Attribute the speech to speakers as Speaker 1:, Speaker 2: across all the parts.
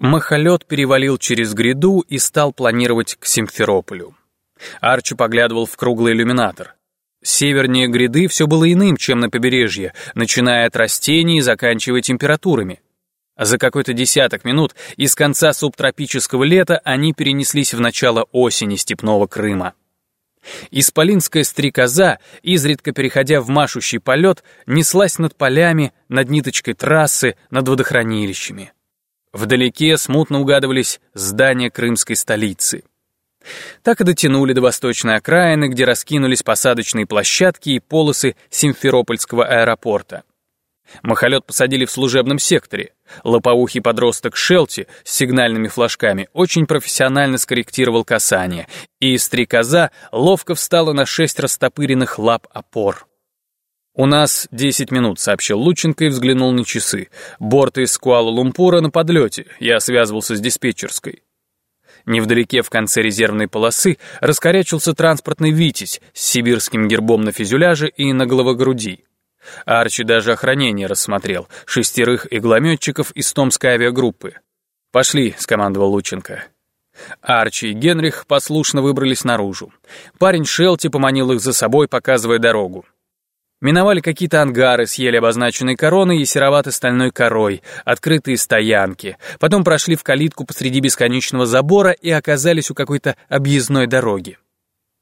Speaker 1: Махолет перевалил через гряду и стал планировать к Симферополю. Арчи поглядывал в круглый иллюминатор. Севернее гряды все было иным, чем на побережье, начиная от растений и заканчивая температурами. За какой-то десяток минут из конца субтропического лета они перенеслись в начало осени степного Крыма. Исполинская стрекоза, изредка переходя в машущий полет, неслась над полями, над ниточкой трассы, над водохранилищами. Вдалеке смутно угадывались здания крымской столицы. Так и дотянули до восточной окраины, где раскинулись посадочные площадки и полосы Симферопольского аэропорта. Махолет посадили в служебном секторе. Лопоухий подросток Шелти с сигнальными флажками очень профессионально скорректировал касание, и стрекоза ловко встала на шесть растопыренных лап опор. «У нас десять минут», — сообщил Лученко и взглянул на часы. «Борт из Куала-Лумпура на подлете. Я связывался с диспетчерской». Невдалеке в конце резервной полосы раскорячился транспортный «Витязь» с сибирским гербом на фюзеляже и на головогруди. Арчи даже охранение рассмотрел, шестерых иглометчиков из Томской авиагруппы. «Пошли», — скомандовал Лученко. Арчи и Генрих послушно выбрались наружу. Парень Шелти поманил их за собой, показывая дорогу. Миновали какие-то ангары с еле обозначенной короной и сероватой стальной корой, открытые стоянки. Потом прошли в калитку посреди бесконечного забора и оказались у какой-то объездной дороги.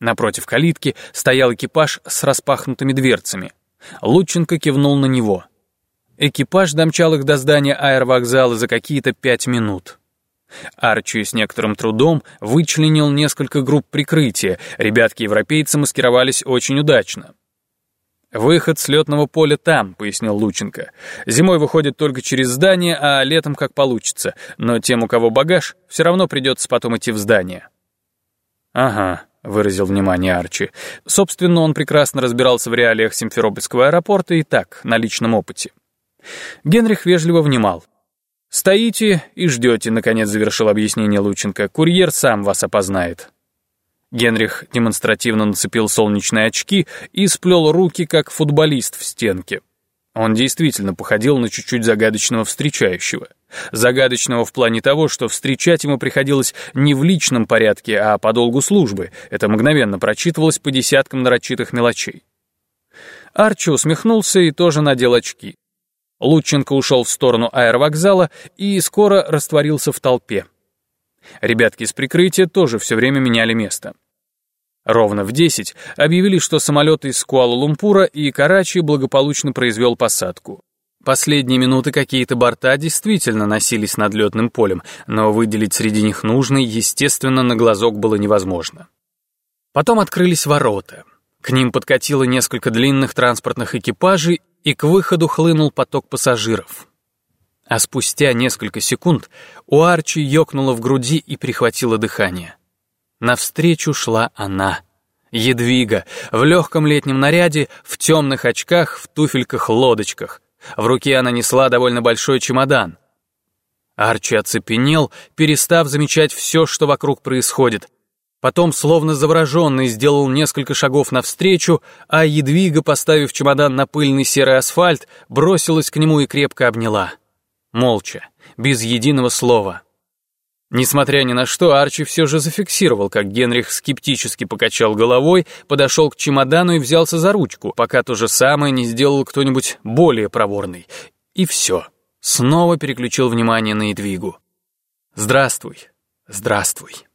Speaker 1: Напротив калитки стоял экипаж с распахнутыми дверцами. Лученко кивнул на него. Экипаж домчал их до здания аэровокзала за какие-то пять минут. Арчи с некоторым трудом вычленил несколько групп прикрытия. Ребятки-европейцы маскировались очень удачно. «Выход с летного поля там», — пояснил Лученко. «Зимой выходит только через здание, а летом как получится. Но тем, у кого багаж, все равно придется потом идти в здание». «Ага», — выразил внимание Арчи. Собственно, он прекрасно разбирался в реалиях Симферопольского аэропорта и так, на личном опыте. Генрих вежливо внимал. «Стоите и ждете», — наконец завершил объяснение Лученко. «Курьер сам вас опознает». Генрих демонстративно нацепил солнечные очки и сплел руки, как футболист в стенке. Он действительно походил на чуть-чуть загадочного встречающего. Загадочного в плане того, что встречать ему приходилось не в личном порядке, а по долгу службы. Это мгновенно прочитывалось по десяткам нарочитых мелочей. Арчи усмехнулся и тоже надел очки. Лученко ушел в сторону аэровокзала и скоро растворился в толпе. Ребятки из прикрытия тоже все время меняли место. Ровно в 10 объявили, что самолет из Куала-Лумпура и Карачи благополучно произвел посадку. Последние минуты какие-то борта действительно носились над летным полем, но выделить среди них нужный, естественно, на глазок было невозможно. Потом открылись ворота. К ним подкатило несколько длинных транспортных экипажей, и к выходу хлынул поток пассажиров. А спустя несколько секунд у Арчи ёкнуло в груди и прихватило дыхание. Навстречу шла она. Едвига, в легком летнем наряде, в темных очках, в туфельках-лодочках. В руке она несла довольно большой чемодан. Арчи оцепенел, перестав замечать все, что вокруг происходит. Потом, словно завороженный, сделал несколько шагов навстречу, а Едвига, поставив чемодан на пыльный серый асфальт, бросилась к нему и крепко обняла. Молча, без единого слова. Несмотря ни на что, Арчи все же зафиксировал, как Генрих скептически покачал головой, подошел к чемодану и взялся за ручку, пока то же самое не сделал кто-нибудь более проворный. И все. Снова переключил внимание на Едвигу. «Здравствуй, здравствуй».